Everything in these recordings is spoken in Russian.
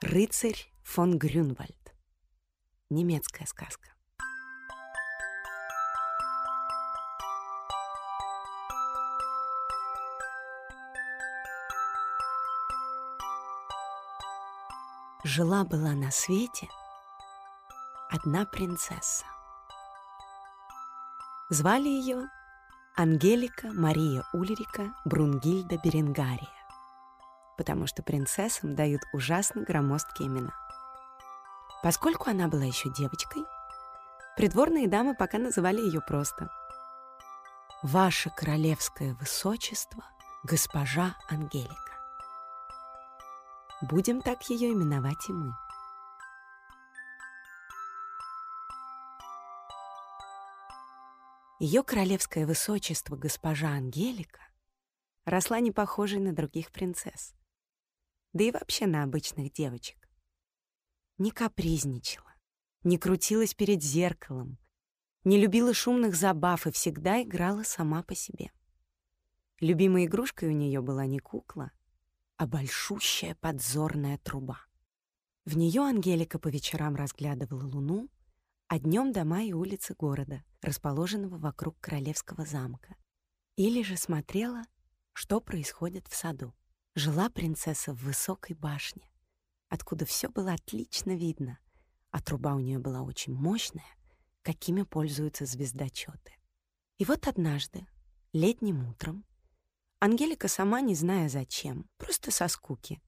Рыцарь фон Грюнвальд. Немецкая сказка. Жила-была на свете одна принцесса. Звали ее Ангелика Мария Ульрика Брунгильда Беренгария, потому что принцессам дают ужасно громоздкие имена. Поскольку она была еще девочкой, придворные дамы пока называли ее просто «Ваше королевское высочество, госпожа Ангелика». Будем так ее именовать и мы. Ее королевское высочество госпожа Ангелика росла не похожей на других принцесс, да и вообще на обычных девочек. Не капризничала, не крутилась перед зеркалом, не любила шумных забав и всегда играла сама по себе. Любимой игрушкой у нее была не кукла, а большущая подзорная труба. В нее Ангелика по вечерам разглядывала луну, а днем дома и улицы города, расположенного вокруг королевского замка. Или же смотрела, что происходит в саду. Жила принцесса в высокой башне, откуда все было отлично видно, а труба у нее была очень мощная, какими пользуются звездочеты. И вот однажды, летним утром, Ангелика, сама не зная зачем, просто со скуки,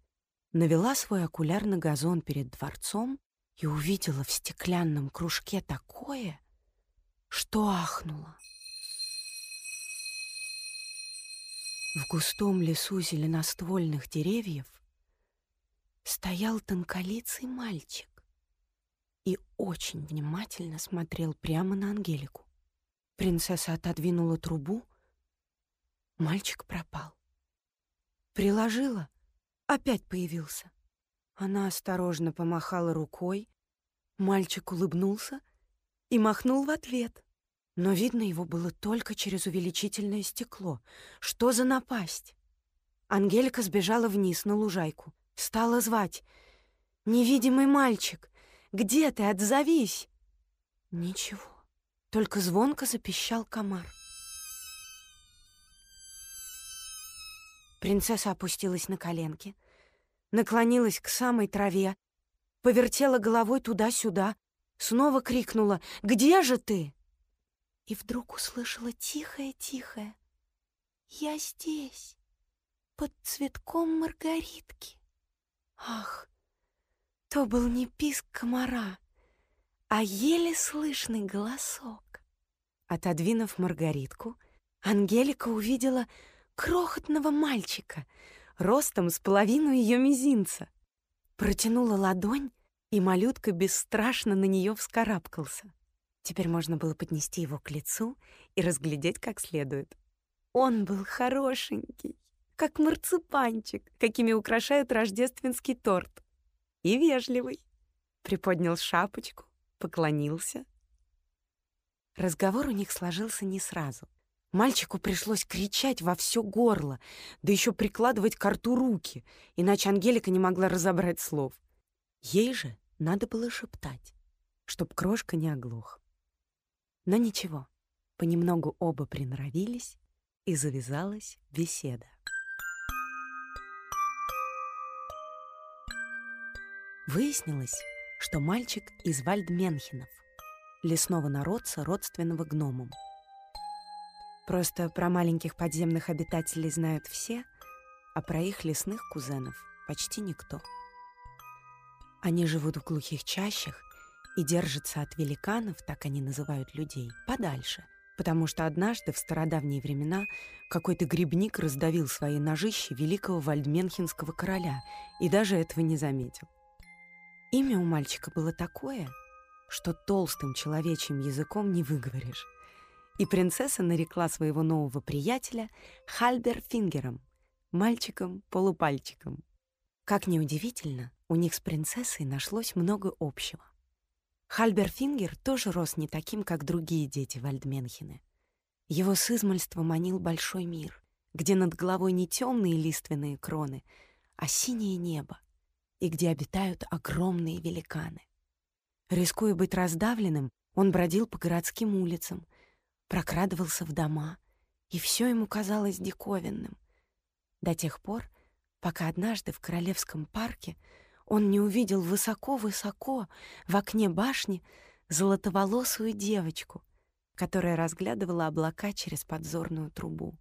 навела свой окуляр на газон перед дворцом и увидела в стеклянном кружке такое, что ахнула. В густом лесу зеленоствольных деревьев стоял тонколицый мальчик и очень внимательно смотрел прямо на Ангелику. Принцесса отодвинула трубу, мальчик пропал. Приложила, опять появился. Она осторожно помахала рукой, мальчик улыбнулся и махнул в ответ. Но видно его было только через увеличительное стекло. Что за напасть? Ангелика сбежала вниз на лужайку, стала звать. «Невидимый мальчик, где ты? Отзовись!» Ничего, только звонко запищал комар. Принцесса опустилась на коленки — наклонилась к самой траве, повертела головой туда-сюда, снова крикнула «Где же ты?» И вдруг услышала тихое-тихое «Я здесь, под цветком маргаритки». Ах, то был не писк комара, а еле слышный голосок. Отодвинув маргаритку, Ангелика увидела крохотного мальчика — ростом с половину ее мизинца. Протянула ладонь, и малютка бесстрашно на нее вскарабкался. Теперь можно было поднести его к лицу и разглядеть как следует. Он был хорошенький, как марципанчик, какими украшают рождественский торт. И вежливый. Приподнял шапочку, поклонился. Разговор у них сложился не сразу. Мальчику пришлось кричать во все горло, да еще прикладывать к рту руки, иначе Ангелика не могла разобрать слов. Ей же надо было шептать, чтоб крошка не оглох. Но ничего, понемногу оба приноровились, и завязалась беседа. Выяснилось, что мальчик из Вальдменхенов, лесного народца, родственного гномам — Просто про маленьких подземных обитателей знают все, а про их лесных кузенов почти никто. Они живут в глухих чащах и держатся от великанов, так они называют людей, подальше, потому что однажды в стародавние времена какой-то грибник раздавил свои ножищи великого вальдменхенского короля и даже этого не заметил. Имя у мальчика было такое, что толстым человечьим языком не выговоришь и принцесса нарекла своего нового приятеля Хальберфингером, мальчиком-полупальчиком. Как неудивительно, у них с принцессой нашлось много общего. Хальберфингер тоже рос не таким, как другие дети Вальдменхены. Его с манил большой мир, где над головой не темные лиственные кроны, а синее небо, и где обитают огромные великаны. Рискуя быть раздавленным, он бродил по городским улицам, прокрадывался в дома, и все ему казалось диковинным. До тех пор, пока однажды в Королевском парке он не увидел высоко-высоко в окне башни золотоволосую девочку, которая разглядывала облака через подзорную трубу.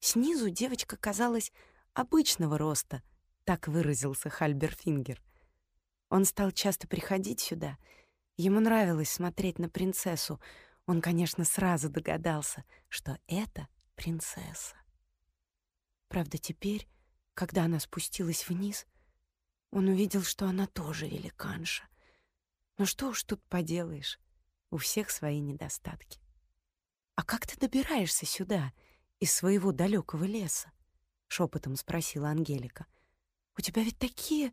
Снизу девочка казалась обычного роста, так выразился Хальберфингер. Он стал часто приходить сюда. Ему нравилось смотреть на принцессу. Он, конечно, сразу догадался, что это принцесса. Правда, теперь, когда она спустилась вниз, он увидел, что она тоже великанша. Но что уж тут поделаешь, у всех свои недостатки. «А как ты добираешься сюда, из своего далекого леса?» — шепотом спросила Ангелика. «У тебя ведь такие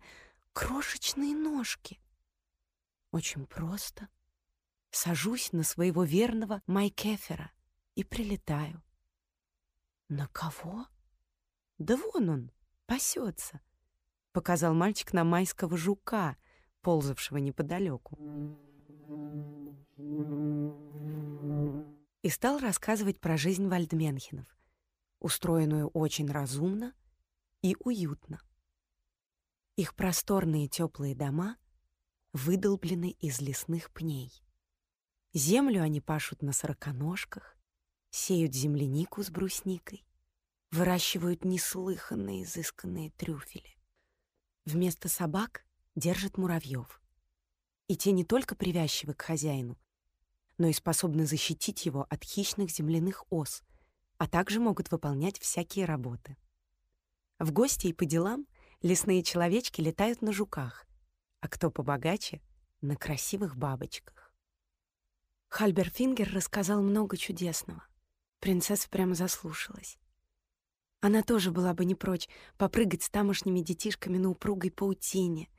крошечные ножки». «Очень просто. Сажусь на своего верного Майкефера и прилетаю». «На кого?» «Да вон он, пасется», — показал мальчик на майского жука, ползавшего неподалеку. И стал рассказывать про жизнь вальдменхенов, устроенную очень разумно и уютно. Их просторные теплые дома выдолблены из лесных пней. Землю они пашут на сороконожках, сеют землянику с брусникой, выращивают неслыханные изысканные трюфели. Вместо собак держат муравьев. И те не только привязчивы к хозяину, но и способны защитить его от хищных земляных ос, а также могут выполнять всякие работы. В гости и по делам лесные человечки летают на жуках, а кто побогаче — на красивых бабочках. Хальберфингер рассказал много чудесного. Принцесса прямо заслушалась. Она тоже была бы не прочь попрыгать с тамошними детишками на упругой паутине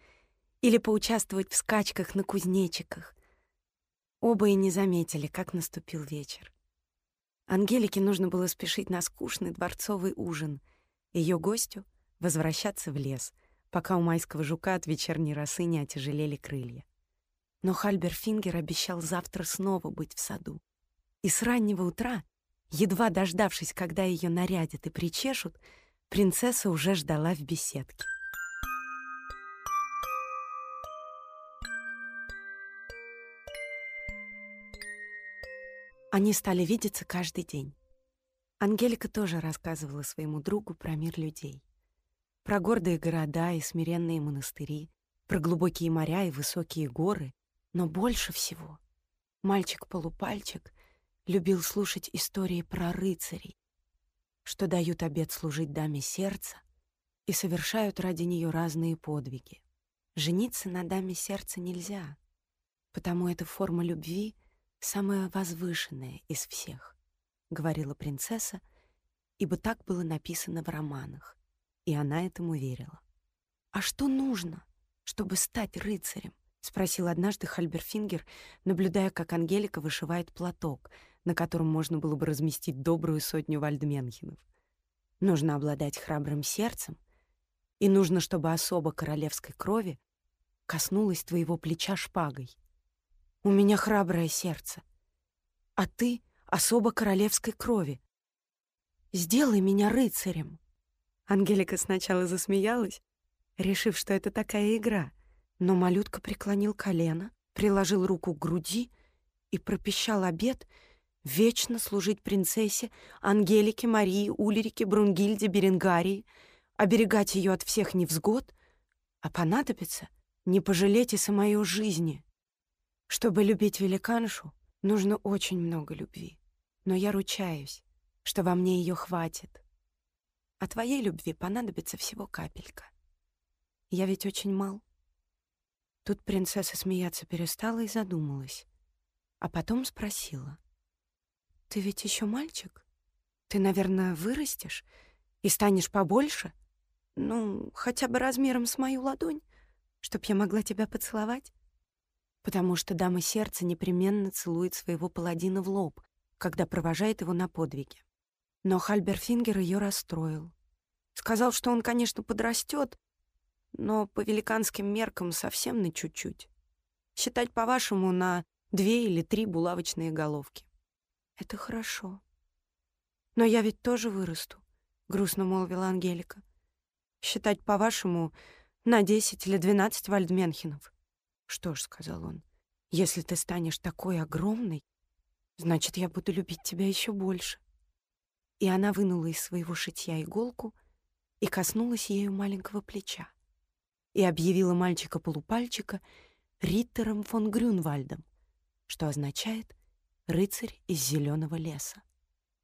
или поучаствовать в скачках на кузнечиках. Оба и не заметили, как наступил вечер. Ангелике нужно было спешить на скучный дворцовый ужин, ее гостю — возвращаться в лес, пока у майского жука от вечерней росы не отяжелели крылья. Но Хальберфингер обещал завтра снова быть в саду. И с раннего утра Едва дождавшись, когда ее нарядят и причешут, принцесса уже ждала в беседке. Они стали видеться каждый день. Ангелика тоже рассказывала своему другу про мир людей. Про гордые города и смиренные монастыри, про глубокие моря и высокие горы, но больше всего мальчик-полупальчик любил слушать истории про рыцарей, что дают обет служить даме сердца и совершают ради нее разные подвиги. Жениться на даме сердца нельзя, потому эта форма любви самая возвышенная из всех, говорила принцесса, ибо так было написано в романах, и она этому верила. А что нужно, чтобы стать рыцарем? — спросил однажды Хальберфингер, наблюдая, как Ангелика вышивает платок, на котором можно было бы разместить добрую сотню вальдменхенов. Нужно обладать храбрым сердцем, и нужно, чтобы особо королевской крови коснулась твоего плеча шпагой. У меня храброе сердце, а ты — особо королевской крови. Сделай меня рыцарем. Ангелика сначала засмеялась, решив, что это такая игра — но малютка преклонил колено, приложил руку к груди и пропищал обед вечно служить принцессе Ангелике, Марии, Ульрике, Брунгильде, Беренгарии, оберегать ее от всех невзгод, а понадобится не пожалеть и самой жизни. Чтобы любить великаншу, нужно очень много любви, но я ручаюсь, что во мне ее хватит. А твоей любви понадобится всего капелька. Я ведь очень мал. Тут принцесса смеяться перестала и задумалась. А потом спросила. «Ты ведь еще мальчик? Ты, наверное, вырастешь и станешь побольше? Ну, хотя бы размером с мою ладонь, чтоб я могла тебя поцеловать?» Потому что дама сердца непременно целует своего паладина в лоб, когда провожает его на подвиги. Но Хальберфингер ее расстроил. Сказал, что он, конечно, подрастет, но по великанским меркам совсем на чуть-чуть. Считать, по-вашему, на две или три булавочные головки. Это хорошо. Но я ведь тоже вырасту, — грустно молвила Ангелика. Считать, по-вашему, на десять или двенадцать вальдменхенов. Что ж, — сказал он, — если ты станешь такой огромной, значит, я буду любить тебя еще больше. И она вынула из своего шитья иголку и коснулась ею маленького плеча и объявила мальчика-полупальчика Риттером фон Грюнвальдом, что означает «рыцарь из зеленого леса».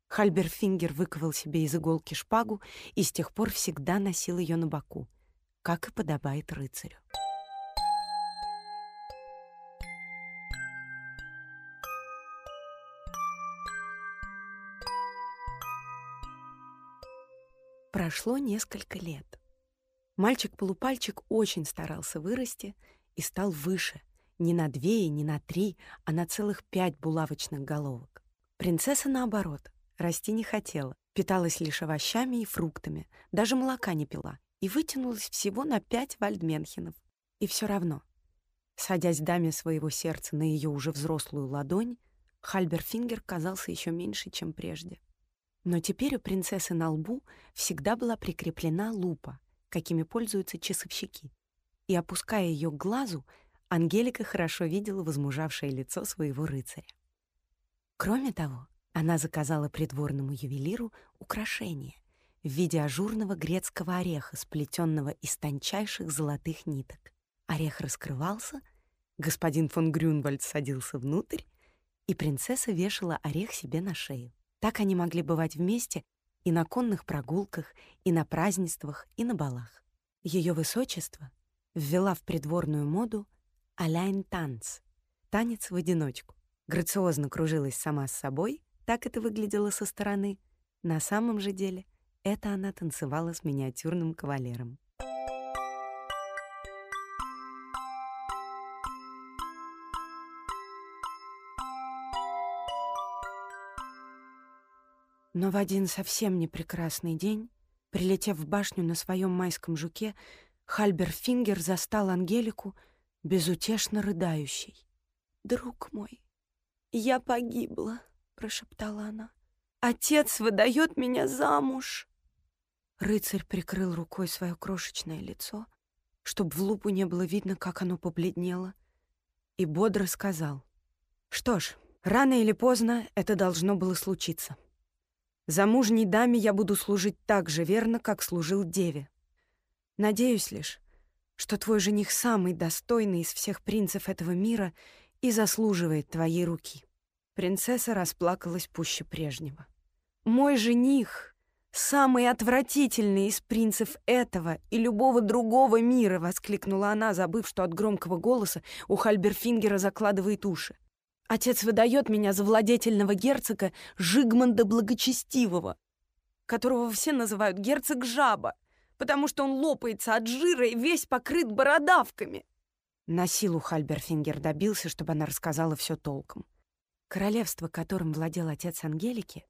Хальберфингер выковал себе из иголки шпагу и с тех пор всегда носил ее на боку, как и подобает рыцарю. Прошло несколько лет. Мальчик-полупальчик очень старался вырасти и стал выше, не на две и не на три, а на целых пять булавочных головок. Принцесса, наоборот, расти не хотела, питалась лишь овощами и фруктами, даже молока не пила и вытянулась всего на пять вальдменхенов. И все равно, садясь даме своего сердца на ее уже взрослую ладонь, Хальберфингер казался еще меньше, чем прежде. Но теперь у принцессы на лбу всегда была прикреплена лупа, какими пользуются часовщики. И, опуская ее к глазу, Ангелика хорошо видела возмужавшее лицо своего рыцаря. Кроме того, она заказала придворному ювелиру украшение в виде ажурного грецкого ореха, сплетенного из тончайших золотых ниток. Орех раскрывался, господин фон Грюнвальд садился внутрь, и принцесса вешала орех себе на шею. Так они могли бывать вместе и на конных прогулках, и на празднествах, и на балах. Ее высочество ввела в придворную моду аляйн-танц — танец в одиночку. Грациозно кружилась сама с собой, так это выглядело со стороны. На самом же деле это она танцевала с миниатюрным кавалером. Но в один совсем непрекрасный день, прилетев в башню на своем майском жуке, Хальбер Фингер застал Ангелику безутешно рыдающей. «Друг мой, я погибла», — прошептала она. «Отец выдает меня замуж». Рыцарь прикрыл рукой свое крошечное лицо, чтобы в лупу не было видно, как оно побледнело, и бодро сказал. «Что ж, рано или поздно это должно было случиться». Замужней даме я буду служить так же верно, как служил деве. Надеюсь лишь, что твой жених самый достойный из всех принцев этого мира и заслуживает твоей руки». Принцесса расплакалась пуще прежнего. «Мой жених — самый отвратительный из принцев этого и любого другого мира!» — воскликнула она, забыв, что от громкого голоса у Хальберфингера закладывает уши. Отец выдает меня за владетельного герцога Жигмонда Благочестивого, которого все называют герцог Жаба, потому что он лопается от жира и весь покрыт бородавками. На силу Хальберфингер добился, чтобы она рассказала все толком. Королевство, которым владел отец Ангелики,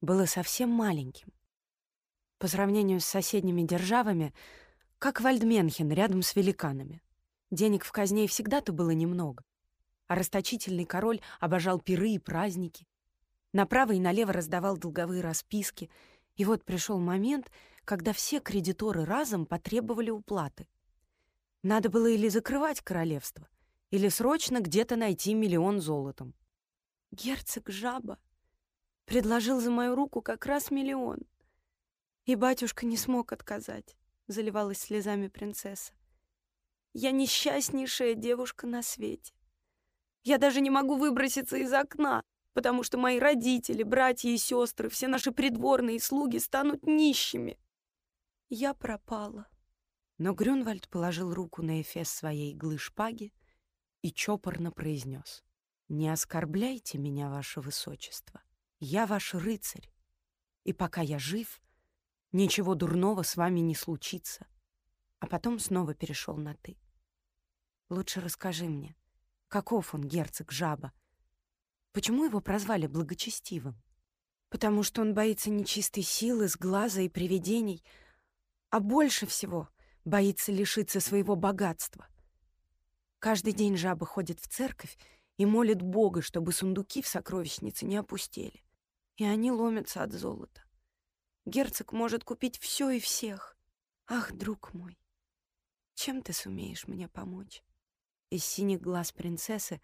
было совсем маленьким. По сравнению с соседними державами, как Вальдменхен рядом с великанами. Денег в казне всегда-то было немного а расточительный король обожал пиры и праздники. Направо и налево раздавал долговые расписки. И вот пришел момент, когда все кредиторы разом потребовали уплаты. Надо было или закрывать королевство, или срочно где-то найти миллион золотом. Герцог Жаба предложил за мою руку как раз миллион. И батюшка не смог отказать, заливалась слезами принцесса. Я несчастнейшая девушка на свете. Я даже не могу выброситься из окна, потому что мои родители, братья и сестры, все наши придворные слуги станут нищими. Я пропала. Но Грюнвальд положил руку на эфес своей иглы шпаги и чопорно произнес. «Не оскорбляйте меня, ваше высочество. Я ваш рыцарь, и пока я жив, ничего дурного с вами не случится». А потом снова перешел на «ты». «Лучше расскажи мне, Каков он, герцог Жаба? Почему его прозвали благочестивым? Потому что он боится нечистой силы, сглаза и привидений, а больше всего боится лишиться своего богатства. Каждый день жаба ходит в церковь и молит Бога, чтобы сундуки в сокровищнице не опустели. И они ломятся от золота. Герцог может купить все и всех. Ах, друг мой, чем ты сумеешь мне помочь? Из синих глаз принцессы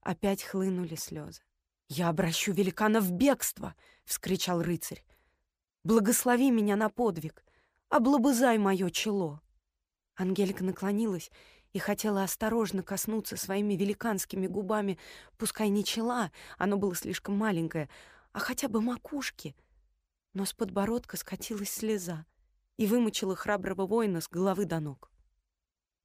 опять хлынули слезы. «Я обращу великана в бегство!» — вскричал рыцарь. «Благослови меня на подвиг! Облобызай мое чело!» Ангелика наклонилась и хотела осторожно коснуться своими великанскими губами, пускай не чела, оно было слишком маленькое, а хотя бы макушки. Но с подбородка скатилась слеза и вымочила храброго воина с головы до ног.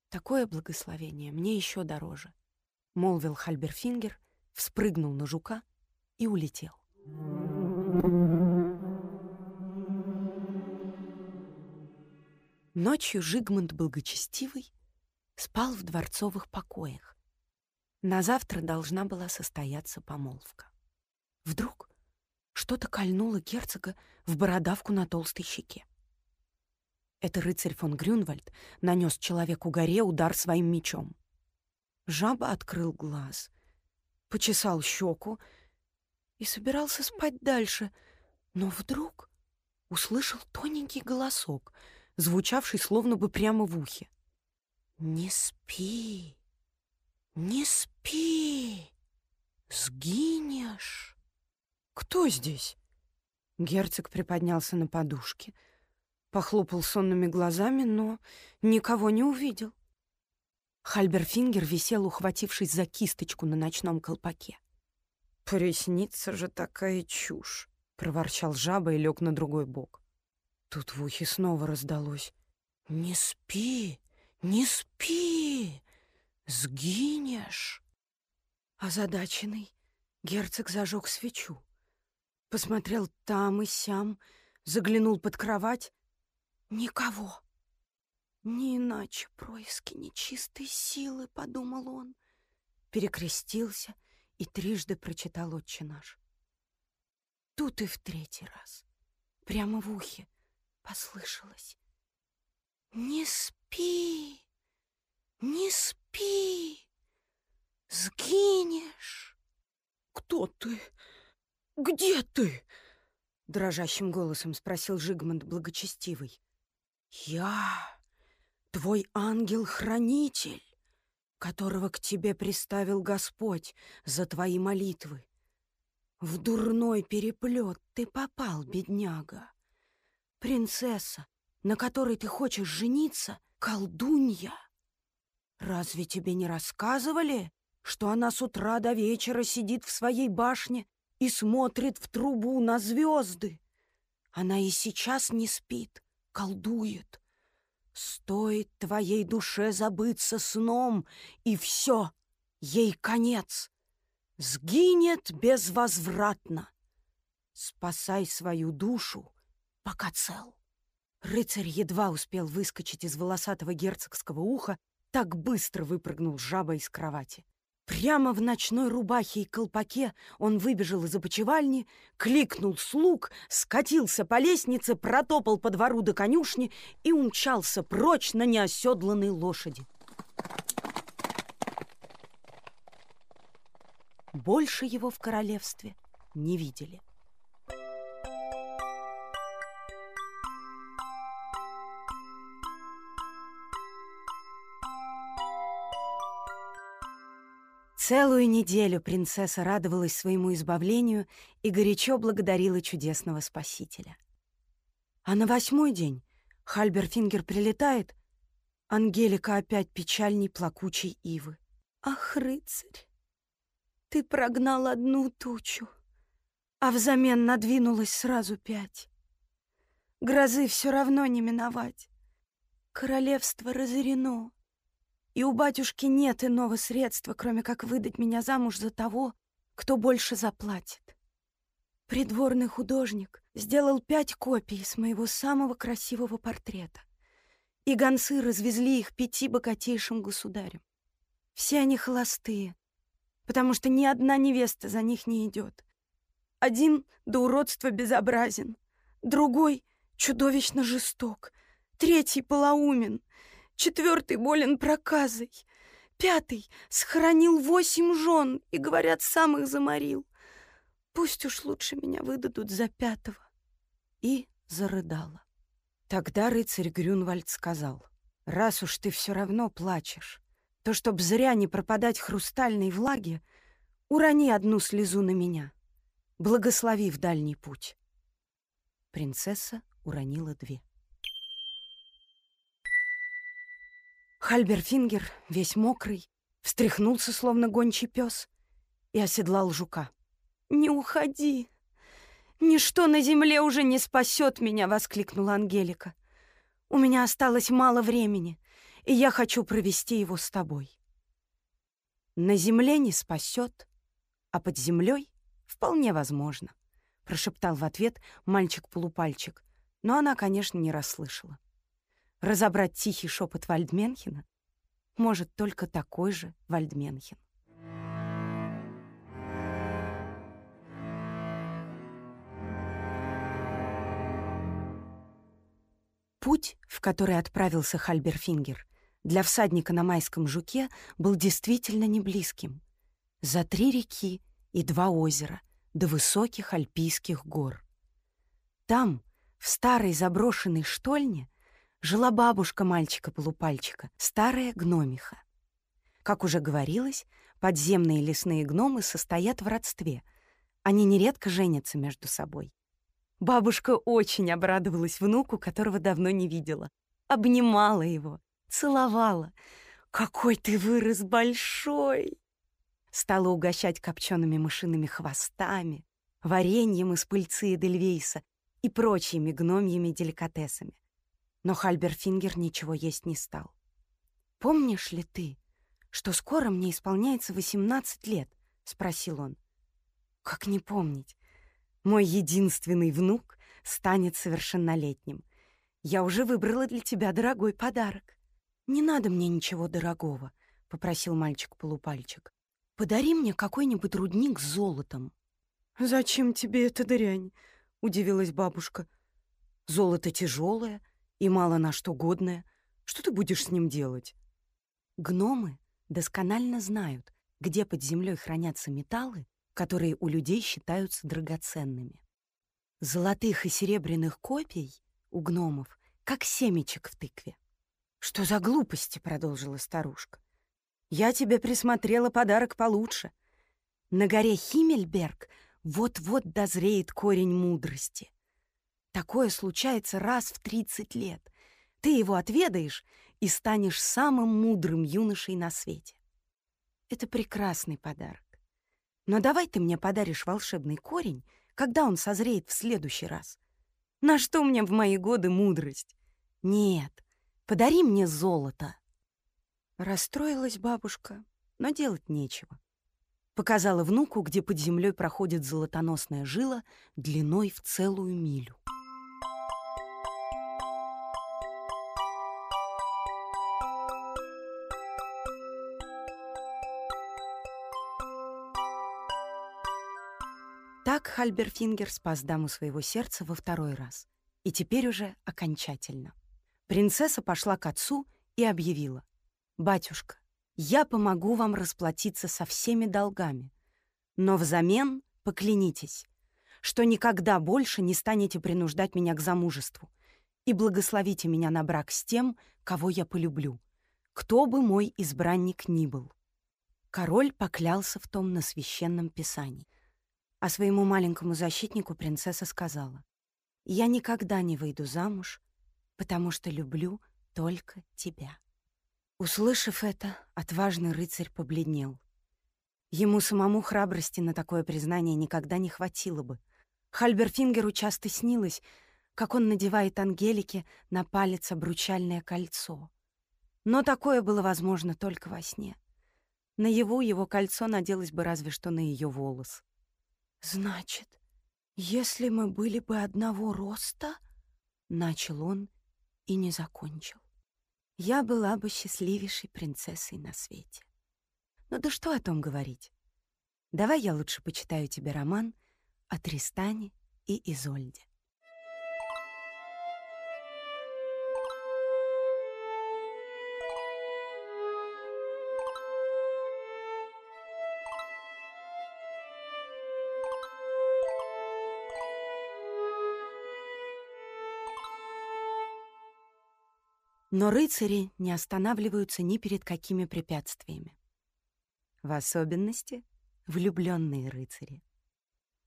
«Такое благословение мне еще дороже», — молвил Хальберфингер, вспрыгнул на жука и улетел. Ночью Жигмунд Благочестивый спал в дворцовых покоях. На завтра должна была состояться помолвка. Вдруг что-то кольнуло герцога в бородавку на толстой щеке. Это рыцарь фон Грюнвальд нанес человеку горе удар своим мечом. Жаба открыл глаз, почесал щеку и собирался спать дальше, но вдруг услышал тоненький голосок, звучавший словно бы прямо в ухе. «Не спи, не спи, сгинешь». «Кто здесь?» Герцог приподнялся на подушке, похлопал сонными глазами, но никого не увидел. Хальберфингер висел, ухватившись за кисточку на ночном колпаке. «Приснится же такая чушь!» — проворчал жаба и лег на другой бок. Тут в ухе снова раздалось. «Не спи!» «Не спи! Сгинешь!» Озадаченный герцог зажег свечу. Посмотрел там и сям, заглянул под кровать. Никого. Не иначе происки нечистой силы, подумал он. Перекрестился и трижды прочитал «Отче наш». Тут и в третий раз, прямо в ухе, послышалось. «Не спи, не спи, сгинешь!» «Кто ты? Где ты?» — дрожащим голосом спросил Жигмунд Благочестивый. «Я, твой ангел-хранитель, которого к тебе приставил Господь за твои молитвы. В дурной переплет ты попал, бедняга. Принцесса, на которой ты хочешь жениться, колдунья. Разве тебе не рассказывали, что она с утра до вечера сидит в своей башне и смотрит в трубу на звезды? Она и сейчас не спит, колдует. Стоит твоей душе забыться сном, и все, ей конец. Сгинет безвозвратно. Спасай свою душу, пока цел. Рыцарь едва успел выскочить из волосатого герцогского уха, так быстро выпрыгнул жаба из кровати. Прямо в ночной рубахе и колпаке он выбежал из опочивальни, кликнул слуг, скатился по лестнице, протопал по двору до конюшни и умчался прочь на неоседланной лошади. Больше его в королевстве не видели. Целую неделю принцесса радовалась своему избавлению и горячо благодарила чудесного спасителя. А на восьмой день Хальберфингер прилетает, Ангелика опять печальней плакучей ивы. «Ах, рыцарь, ты прогнал одну тучу, а взамен надвинулась сразу пять. Грозы все равно не миновать. Королевство разорено, и у батюшки нет иного средства, кроме как выдать меня замуж за того, кто больше заплатит. Придворный художник сделал пять копий с моего самого красивого портрета, и гонцы развезли их пяти богатейшим государям. Все они холостые, потому что ни одна невеста за них не идет. Один до уродства безобразен, другой чудовищно жесток, Третий полоумен. Четвертый болен проказой. Пятый схоронил восемь жен и, говорят, сам их заморил. Пусть уж лучше меня выдадут за пятого. И зарыдала. Тогда рыцарь Грюнвальд сказал, «Раз уж ты все равно плачешь, то, чтоб зря не пропадать хрустальной влаге, урони одну слезу на меня, благослови в дальний путь». Принцесса уронила две. Хальберфингер, весь мокрый, встряхнулся, словно гончий пес, и оседлал жука. «Не уходи! Ничто на земле уже не спасет меня!» — воскликнула Ангелика. «У меня осталось мало времени, и я хочу провести его с тобой». «На земле не спасет, а под землей вполне возможно», — прошептал в ответ мальчик-полупальчик, но она, конечно, не расслышала. Разобрать тихий шепот Вальдменхена может только такой же Вальдменхен. Путь, в который отправился Хальберфингер, для всадника на майском жуке был действительно не близким. За три реки и два озера до высоких альпийских гор. Там, в старой заброшенной штольне, жила бабушка мальчика-полупальчика, старая гномиха. Как уже говорилось, подземные лесные гномы состоят в родстве. Они нередко женятся между собой. Бабушка очень обрадовалась внуку, которого давно не видела. Обнимала его, целовала. «Какой ты вырос большой!» Стала угощать копчеными мышиными хвостами, вареньем из пыльцы Эдельвейса и прочими гномьими деликатесами. Но Хальберфингер ничего есть не стал. «Помнишь ли ты, что скоро мне исполняется 18 лет?» — спросил он. «Как не помнить? Мой единственный внук станет совершеннолетним. Я уже выбрала для тебя дорогой подарок. Не надо мне ничего дорогого, попросил мальчик-полупальчик. Подари мне какой-нибудь рудник с золотом. Зачем тебе эта дрянь? удивилась бабушка. Золото тяжелое и мало на что годное. Что ты будешь с ним делать? Гномы досконально знают, где под землей хранятся металлы, которые у людей считаются драгоценными. Золотых и серебряных копий у гномов, как семечек в тыкве. «Что за глупости?» — продолжила старушка. «Я тебе присмотрела подарок получше. На горе Химмельберг вот-вот дозреет корень мудрости. Такое случается раз в тридцать лет. Ты его отведаешь и станешь самым мудрым юношей на свете. Это прекрасный подарок. Но давай ты мне подаришь волшебный корень, когда он созреет в следующий раз. На что мне в мои годы мудрость? Нет, подари мне золото. Расстроилась бабушка, но делать нечего. Показала внуку, где под землей проходит золотоносная жила длиной в целую милю. Хальберфингер спас даму своего сердца во второй раз. И теперь уже окончательно. Принцесса пошла к отцу и объявила. «Батюшка, я помогу вам расплатиться со всеми долгами, но взамен поклянитесь, что никогда больше не станете принуждать меня к замужеству и благословите меня на брак с тем, кого я полюблю, кто бы мой избранник ни был». Король поклялся в том на священном писании. А своему маленькому защитнику принцесса сказала, «Я никогда не выйду замуж, потому что люблю только тебя». Услышав это, отважный рыцарь побледнел. Ему самому храбрости на такое признание никогда не хватило бы. Хальберфингеру часто снилось, как он надевает Ангелике на палец обручальное кольцо. Но такое было возможно только во сне. Наяву его кольцо наделось бы разве что на ее волос. «Значит, если мы были бы одного роста...» — начал он и не закончил. «Я была бы счастливейшей принцессой на свете. Ну да что о том говорить? Давай я лучше почитаю тебе роман о Тристане и Изольде». Но рыцари не останавливаются ни перед какими препятствиями. В особенности влюбленные рыцари.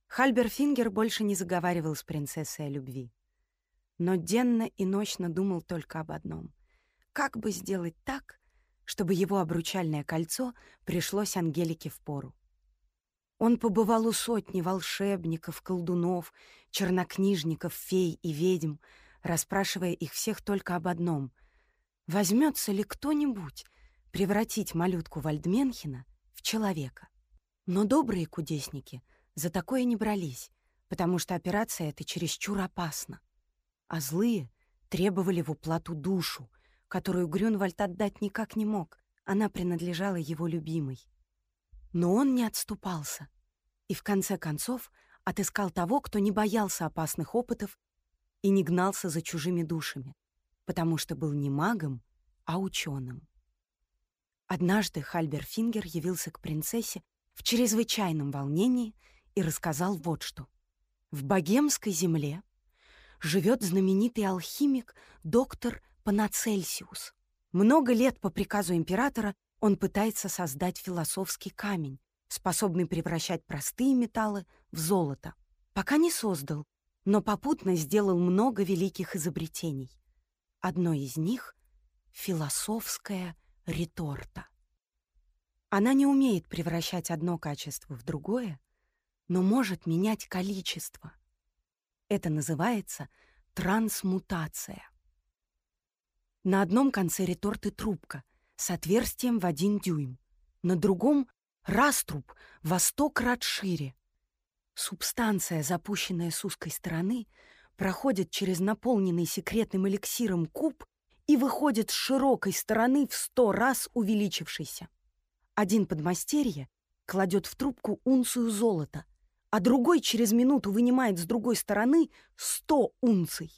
Хальберфингер больше не заговаривал с принцессой о любви. Но денно и ночно думал только об одном. Как бы сделать так, чтобы его обручальное кольцо пришлось Ангелике в пору? Он побывал у сотни волшебников, колдунов, чернокнижников, фей и ведьм, расспрашивая их всех только об одном — возьмется ли кто-нибудь превратить малютку Вальдменхена в человека? Но добрые кудесники за такое не брались, потому что операция эта чересчур опасна. А злые требовали в уплату душу, которую Грюнвальд отдать никак не мог. Она принадлежала его любимой. Но он не отступался и в конце концов отыскал того, кто не боялся опасных опытов и не гнался за чужими душами, потому что был не магом, а ученым. Однажды Хальберфингер явился к принцессе в чрезвычайном волнении и рассказал вот что. В богемской земле живет знаменитый алхимик доктор Панацельсиус. Много лет по приказу императора он пытается создать философский камень, способный превращать простые металлы в золото. Пока не создал, но попутно сделал много великих изобретений. Одно из них — философская реторта. Она не умеет превращать одно качество в другое, но может менять количество. Это называется трансмутация. На одном конце реторты трубка с отверстием в один дюйм, на другом — раструб во сто крат шире. Субстанция, запущенная с узкой стороны, проходит через наполненный секретным эликсиром куб и выходит с широкой стороны в сто раз увеличившийся. Один подмастерье кладет в трубку унцию золота, а другой через минуту вынимает с другой стороны сто унций.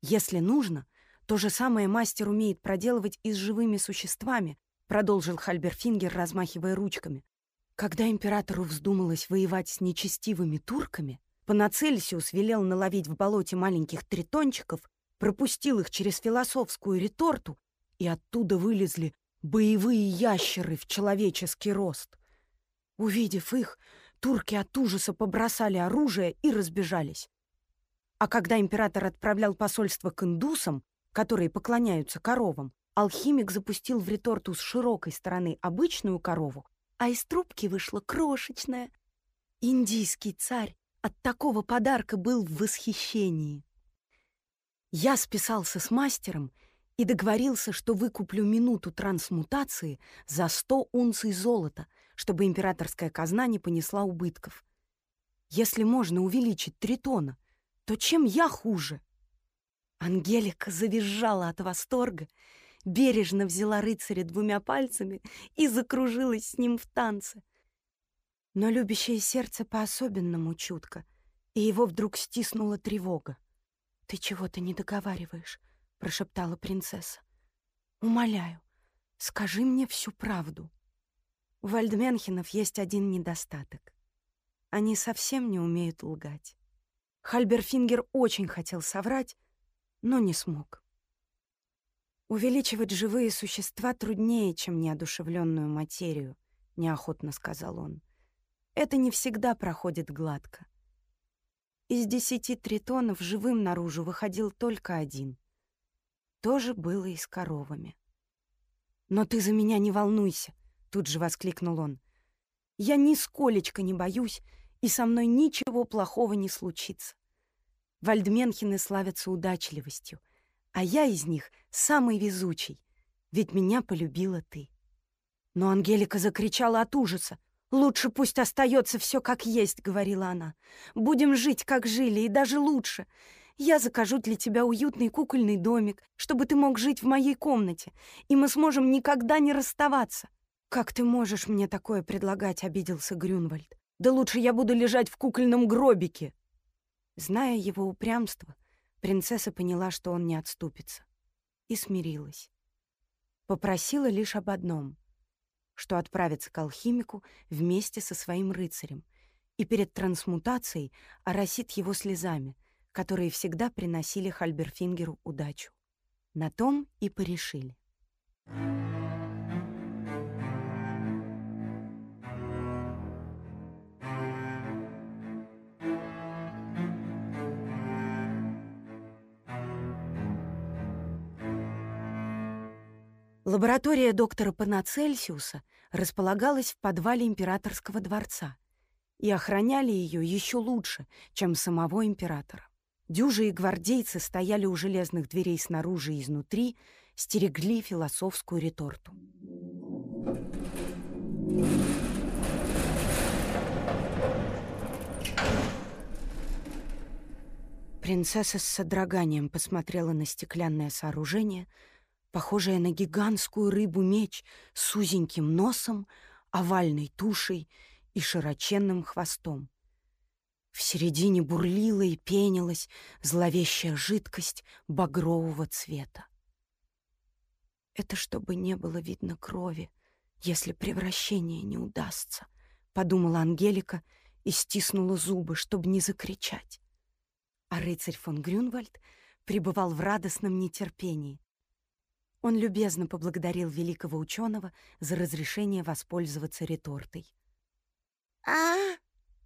Если нужно, то же самое мастер умеет проделывать и с живыми существами, продолжил Хальберфингер, размахивая ручками. Когда императору вздумалось воевать с нечестивыми турками, Панацельсиус велел наловить в болоте маленьких тритончиков, пропустил их через философскую реторту, и оттуда вылезли боевые ящеры в человеческий рост. Увидев их, турки от ужаса побросали оружие и разбежались. А когда император отправлял посольство к индусам, которые поклоняются коровам, алхимик запустил в реторту с широкой стороны обычную корову, а из трубки вышла крошечная. Индийский царь от такого подарка был в восхищении. Я списался с мастером и договорился, что выкуплю минуту трансмутации за сто унций золота, чтобы императорская казна не понесла убытков. Если можно увеличить тритона, то чем я хуже? Ангелика завизжала от восторга, бережно взяла рыцаря двумя пальцами и закружилась с ним в танце. Но любящее сердце по-особенному чутко, и его вдруг стиснула тревога. «Ты чего-то не договариваешь», — прошептала принцесса. «Умоляю, скажи мне всю правду». У Вальдменхенов есть один недостаток. Они совсем не умеют лгать. Хальберфингер очень хотел соврать, но не смог. «Увеличивать живые существа труднее, чем неодушевленную материю», — неохотно сказал он. «Это не всегда проходит гладко. Из десяти тритонов живым наружу выходил только один. То же было и с коровами. «Но ты за меня не волнуйся», — тут же воскликнул он. «Я нисколечко не боюсь, и со мной ничего плохого не случится. Вальдменхены славятся удачливостью, а я из них самый везучий, ведь меня полюбила ты». Но Ангелика закричала от ужаса. «Лучше пусть остается все как есть», — говорила она. «Будем жить, как жили, и даже лучше. Я закажу для тебя уютный кукольный домик, чтобы ты мог жить в моей комнате, и мы сможем никогда не расставаться». «Как ты можешь мне такое предлагать?» — обиделся Грюнвальд. «Да лучше я буду лежать в кукольном гробике». Зная его упрямство, принцесса поняла, что он не отступится, и смирилась. Попросила лишь об одном — что отправится к алхимику вместе со своим рыцарем и перед трансмутацией оросит его слезами, которые всегда приносили Хальберфингеру удачу. На том и порешили. Лаборатория доктора Панацельсиуса располагалась в подвале императорского дворца, и охраняли ее еще лучше, чем самого императора. Дюжи и гвардейцы стояли у железных дверей снаружи и изнутри, стерегли философскую реторту. Принцесса с содроганием посмотрела на стеклянное сооружение, похожее на гигантскую рыбу-меч с узеньким носом, овальной тушей и широченным хвостом. В середине бурлила и пенилась зловещая жидкость багрового цвета. «Это чтобы не было видно крови, если превращение не удастся», — подумала Ангелика и стиснула зубы, чтобы не закричать. А рыцарь фон Грюнвальд пребывал в радостном нетерпении. Он любезно поблагодарил великого ученого за разрешение воспользоваться ретортой. «А?»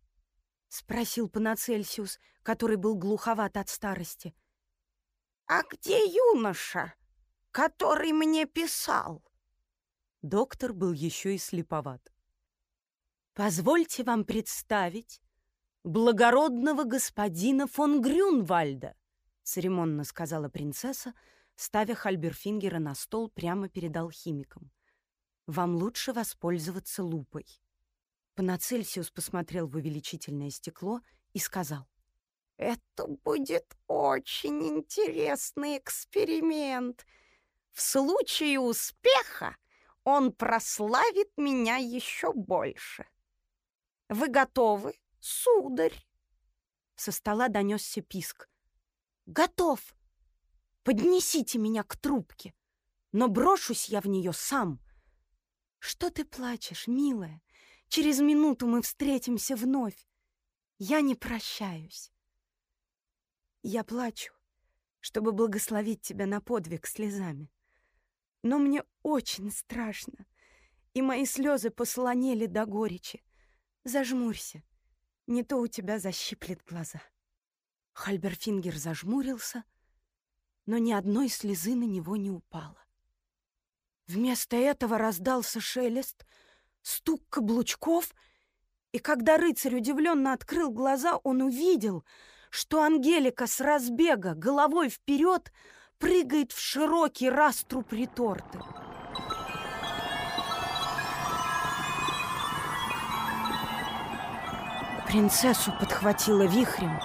— спросил Панацельсиус, который был глуховат от старости. «А где юноша, который мне писал?» Доктор был еще и слеповат. «Позвольте вам представить благородного господина фон Грюнвальда», церемонно сказала принцесса, ставя Хальберфингера на стол прямо перед алхимиком. «Вам лучше воспользоваться лупой». Панацельсиус посмотрел в увеличительное стекло и сказал. «Это будет очень интересный эксперимент. В случае успеха он прославит меня еще больше. Вы готовы, сударь?» Со стола донесся писк. «Готов! Поднесите меня к трубке, но брошусь я в нее сам. Что ты плачешь, милая? Через минуту мы встретимся вновь. Я не прощаюсь. Я плачу, чтобы благословить тебя на подвиг слезами. Но мне очень страшно, и мои слезы послонели до горечи. Зажмурься, не то у тебя защиплет глаза. Хальберфингер зажмурился, но ни одной слезы на него не упало. Вместо этого раздался шелест — стук каблучков, и когда рыцарь удивленно открыл глаза, он увидел, что Ангелика с разбега головой вперед прыгает в широкий раструб реторты. Принцессу подхватила вихрем,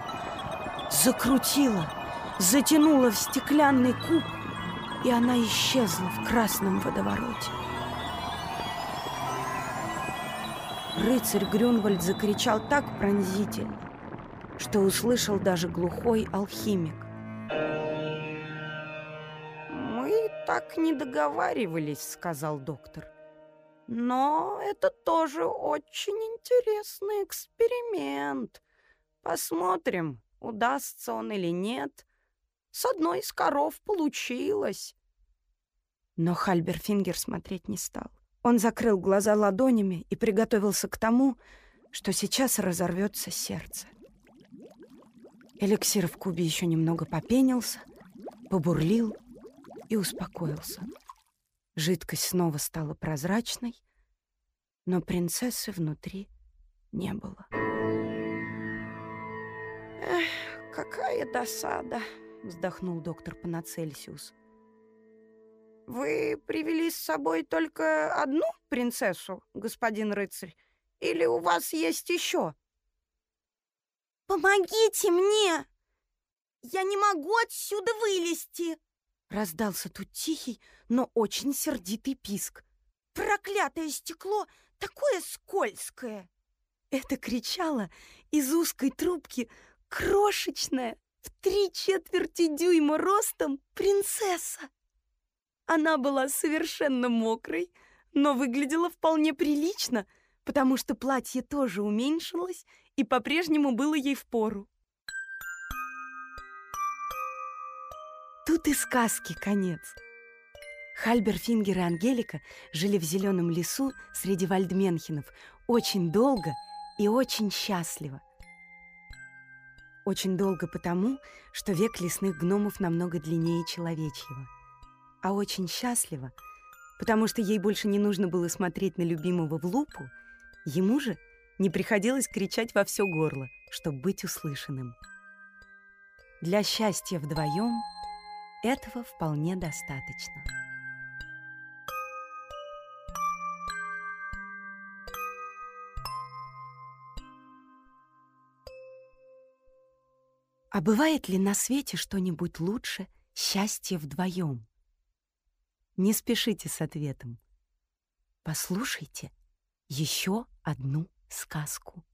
закрутила, затянула в стеклянный куб, и она исчезла в красном водовороте. Рыцарь Грюнвальд закричал так пронзительно, что услышал даже глухой алхимик. «Мы так не договаривались», — сказал доктор. «Но это тоже очень интересный эксперимент. Посмотрим, удастся он или нет. С одной из коров получилось». Но Хальберфингер смотреть не стал. Он закрыл глаза ладонями и приготовился к тому, что сейчас разорвется сердце. Эликсир в кубе еще немного попенился, побурлил и успокоился. Жидкость снова стала прозрачной, но принцессы внутри не было. «Эх, какая досада!» — вздохнул доктор Панацельсиус. Вы привели с собой только одну принцессу, господин рыцарь? Или у вас есть еще? Помогите мне! Я не могу отсюда вылезти! Раздался тут тихий, но очень сердитый писк. Проклятое стекло такое скользкое! Это кричала из узкой трубки крошечная, в три четверти дюйма ростом принцесса. Она была совершенно мокрой, но выглядела вполне прилично, потому что платье тоже уменьшилось и по-прежнему было ей впору. Тут тут и сказки конец. Хальберфингер и Ангелика жили в зеленом лесу среди вальдменхенов очень долго и очень счастливо. Очень долго потому, что век лесных гномов намного длиннее человечьего. А очень счастливо, потому что ей больше не нужно было смотреть на любимого в лупу, ему же не приходилось кричать во все горло, чтобы быть услышанным. Для счастья вдвоем этого вполне достаточно. А бывает ли на свете что-нибудь лучше счастья вдвоем? Не спешите с ответом. Послушайте еще одну сказку.